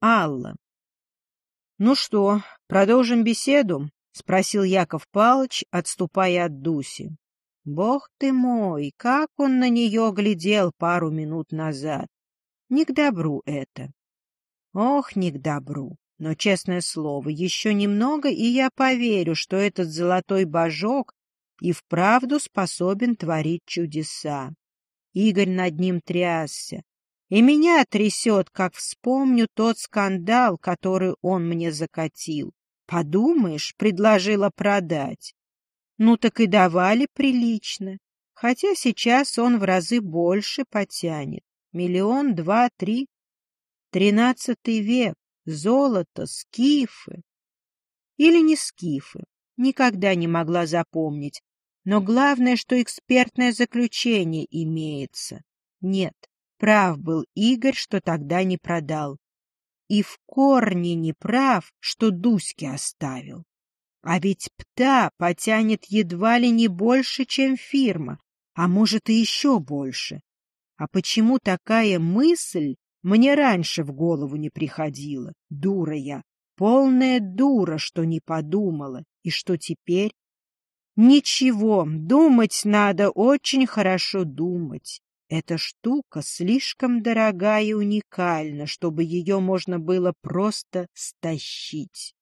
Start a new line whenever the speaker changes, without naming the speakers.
Алла. «Ну что, продолжим беседу?» — спросил Яков Палыч, отступая от Дуси. Бог ты мой, как он на нее глядел пару минут назад. Не к добру это. Ох, не к добру. Но, честное слово, еще немного, и я поверю, что этот золотой божок и вправду способен творить чудеса. Игорь над ним трясся. И меня трясет, как вспомню тот скандал, который он мне закатил. Подумаешь, предложила продать. Ну так и давали прилично. Хотя сейчас он в разы больше потянет. Миллион, два, три. Тринадцатый век. Золото, скифы. Или не скифы. Никогда не могла запомнить. Но главное, что экспертное заключение имеется. Нет, прав был Игорь, что тогда не продал. И в корне не прав, что Дуське оставил. А ведь ПТА потянет едва ли не больше, чем фирма, а может и еще больше. А почему такая мысль мне раньше в голову не приходила. Дура я, полная дура, что не подумала. И что теперь? Ничего, думать надо, очень хорошо думать. Эта штука слишком дорогая и уникальна, чтобы ее можно было просто стащить.